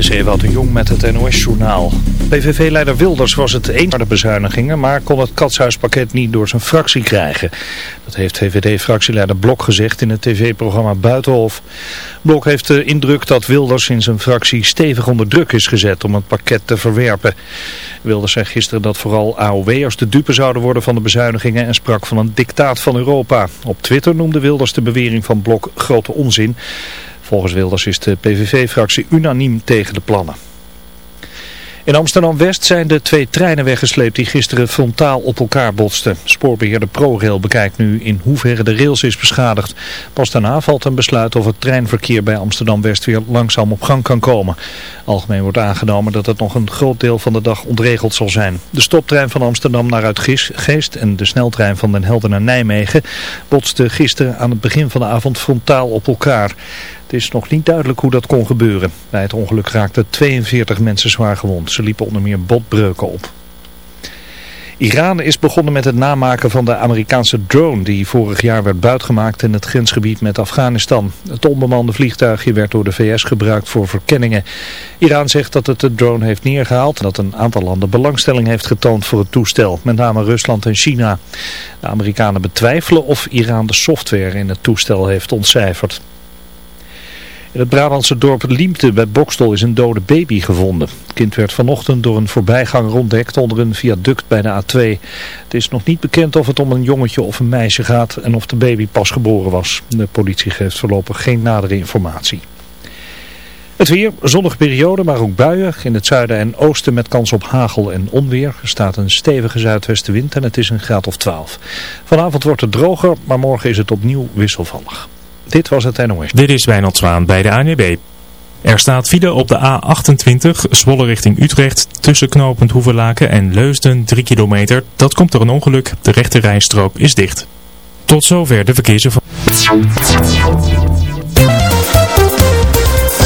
Dit is Ewout de Jong met het NOS-journaal. PVV-leider Wilders was het eens met de bezuinigingen, maar kon het katshuispakket niet door zijn fractie krijgen. Dat heeft VVD-fractieleider Blok gezegd in het tv-programma Buitenhof. Blok heeft de indruk dat Wilders in zijn fractie stevig onder druk is gezet om het pakket te verwerpen. Wilders zei gisteren dat vooral AOW'ers de dupe zouden worden van de bezuinigingen en sprak van een dictaat van Europa. Op Twitter noemde Wilders de bewering van Blok grote onzin. Volgens Wilders is de PVV-fractie unaniem tegen de plannen. In Amsterdam-West zijn de twee treinen weggesleept die gisteren frontaal op elkaar botsten. Spoorbeheerder ProRail bekijkt nu in hoeverre de rails is beschadigd. Pas daarna valt een besluit of het treinverkeer bij Amsterdam-West weer langzaam op gang kan komen. Algemeen wordt aangenomen dat het nog een groot deel van de dag ontregeld zal zijn. De stoptrein van Amsterdam naar Uitgeest en de sneltrein van Den Helder naar Nijmegen botsten gisteren aan het begin van de avond frontaal op elkaar. Het is nog niet duidelijk hoe dat kon gebeuren. Bij het ongeluk raakten 42 mensen zwaar gewond. Ze liepen onder meer botbreuken op. Iran is begonnen met het namaken van de Amerikaanse drone die vorig jaar werd buitgemaakt in het grensgebied met Afghanistan. Het onbemande vliegtuigje werd door de VS gebruikt voor verkenningen. Iran zegt dat het de drone heeft neergehaald en dat een aantal landen belangstelling heeft getoond voor het toestel, met name Rusland en China. De Amerikanen betwijfelen of Iran de software in het toestel heeft ontcijferd. In het Brabantse dorp Liemte bij Bokstol is een dode baby gevonden. Het kind werd vanochtend door een voorbijganger ontdekt onder een viaduct bij de A2. Het is nog niet bekend of het om een jongetje of een meisje gaat en of de baby pas geboren was. De politie geeft voorlopig geen nadere informatie. Het weer, zonnige periode, maar ook buien. In het zuiden en oosten met kans op hagel en onweer. Er staat een stevige zuidwestenwind en het is een graad of 12. Vanavond wordt het droger, maar morgen is het opnieuw wisselvallig. Dit was het NOS. Dit is Wijnald Zwaan bij de ANWB. Er staat file op de A28 Zwolle richting Utrecht tussen knooppunt Hoevelaken en Leusden 3 kilometer. Dat komt door een ongeluk. De rechte rijstrook is dicht. Tot zover de verkeersinformatie.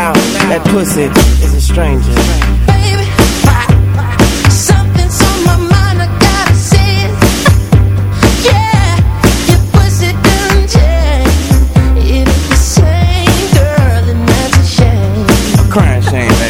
now that pussy is a stranger. Baby, something's on my mind. I gotta it. Yeah, your pussy done changed. It is the same girl, and that's a shame. A crying shame, baby.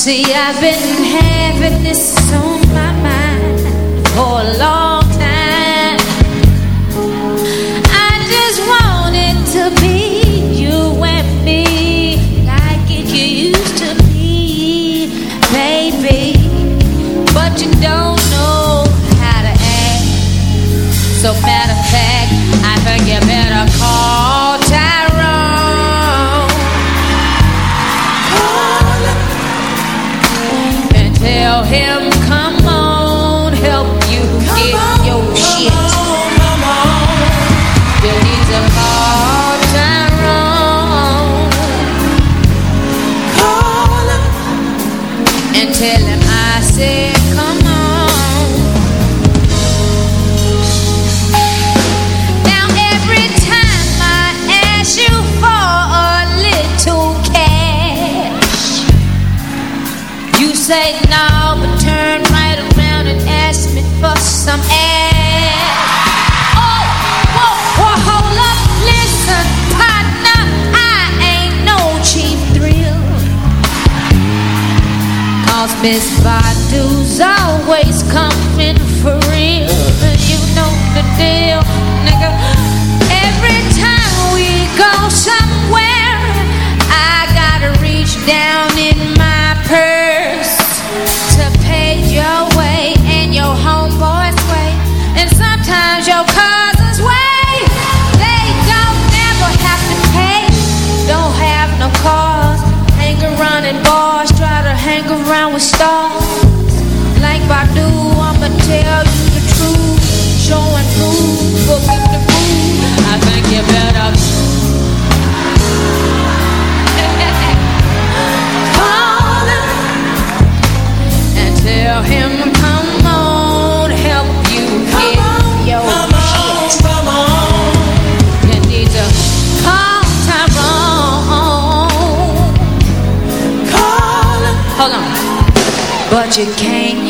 see I've been Miss Badu's you came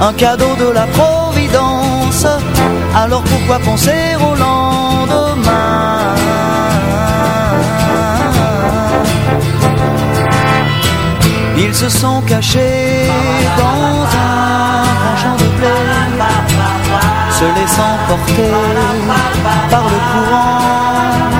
Un cadeau de la Providence. Alors pourquoi penser au lendemain Ils se sont cachés dans un grand champ de blé se laissant porter par le courant,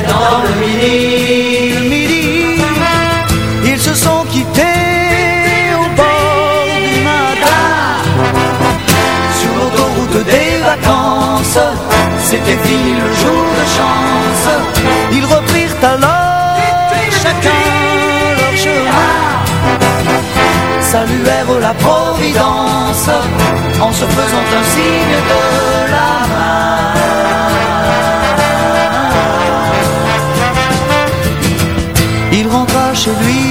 c'était fini le jour de chance. Ils reprirent alors chacun leur chemin saluèrent la Providence en se faisant un signe de la main. Il rentra chez lui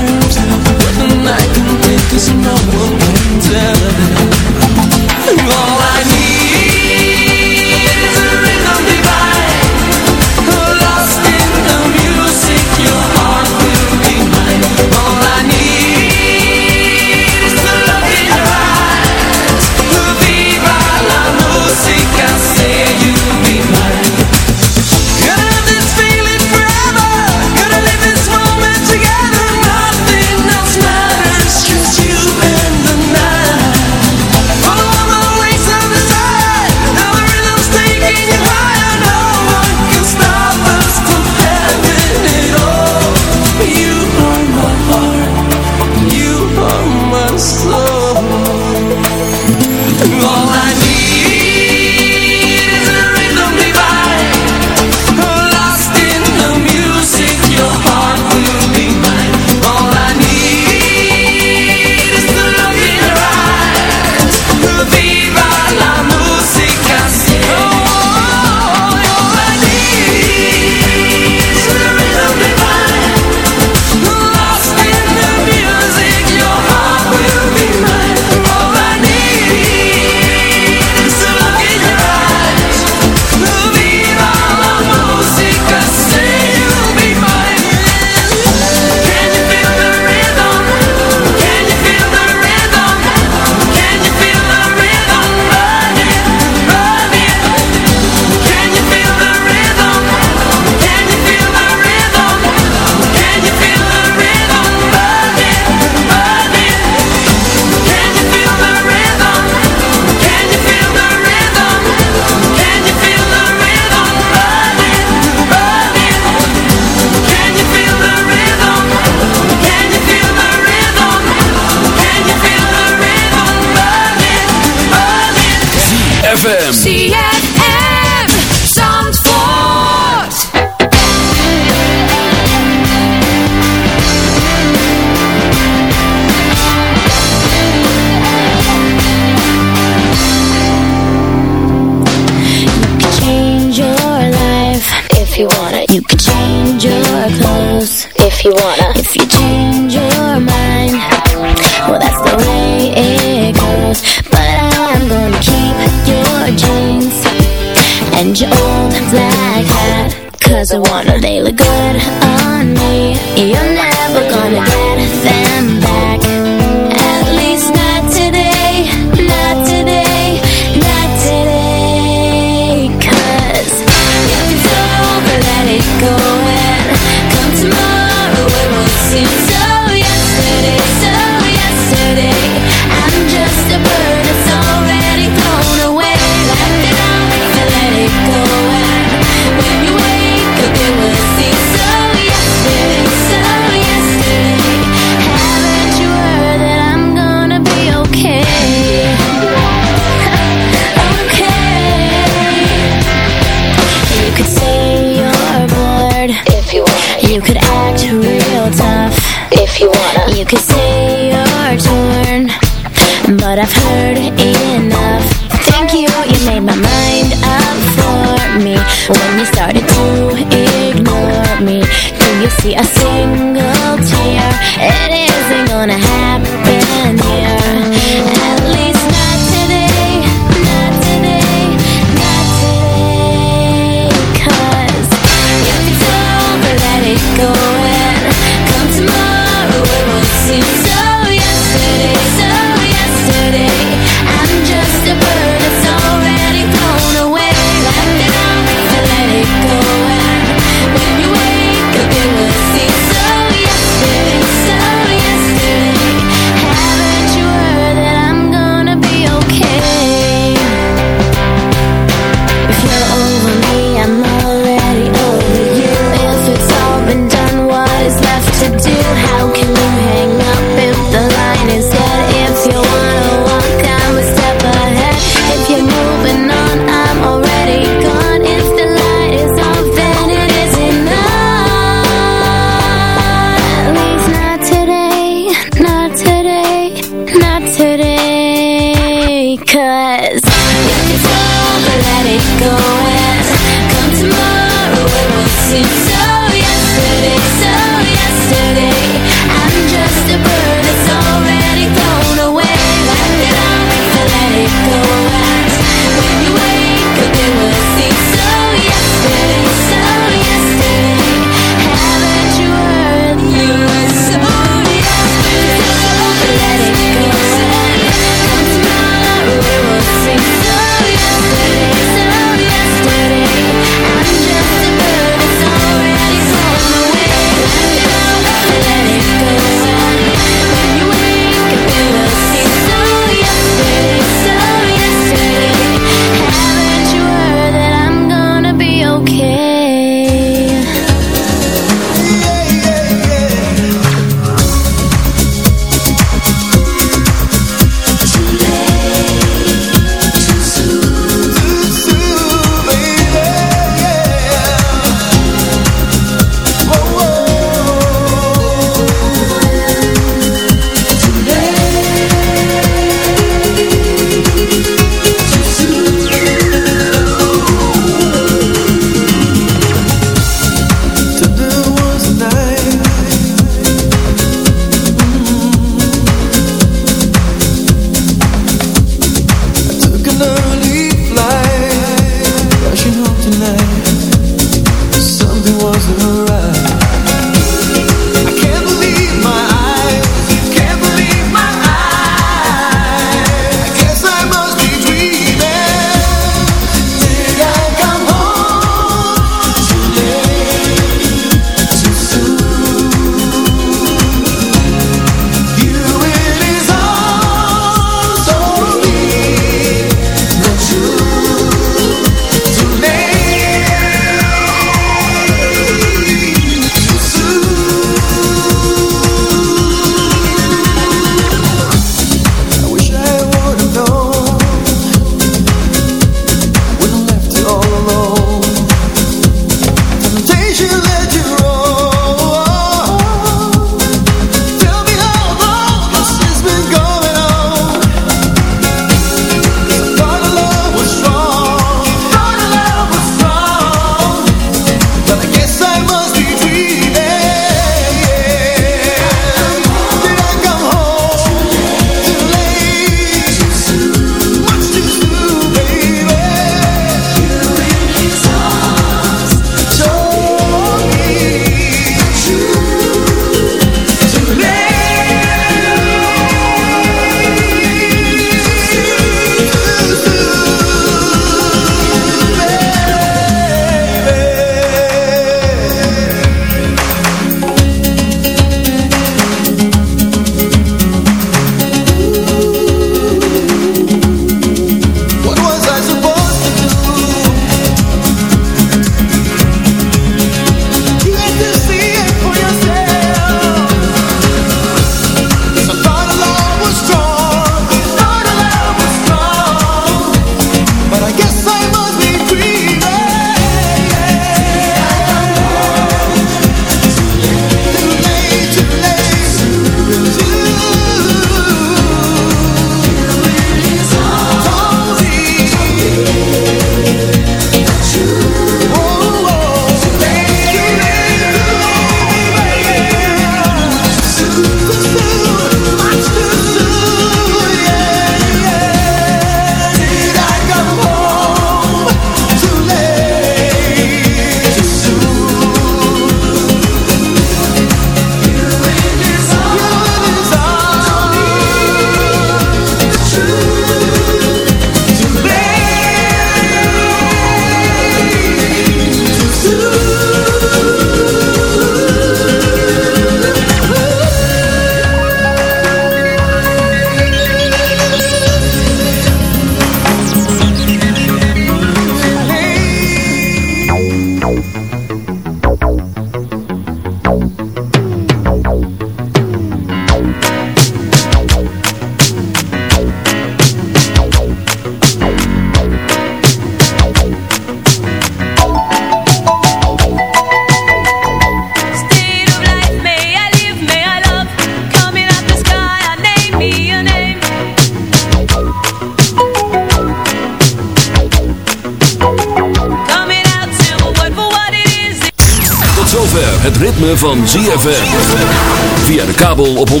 104.5.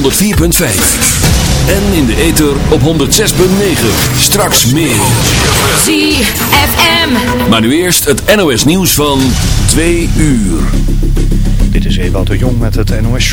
En in de ether op 106.9. Straks meer. ZFM. Maar nu eerst het NOS nieuws van 2 uur. Dit is Ewout de Jong met het NOS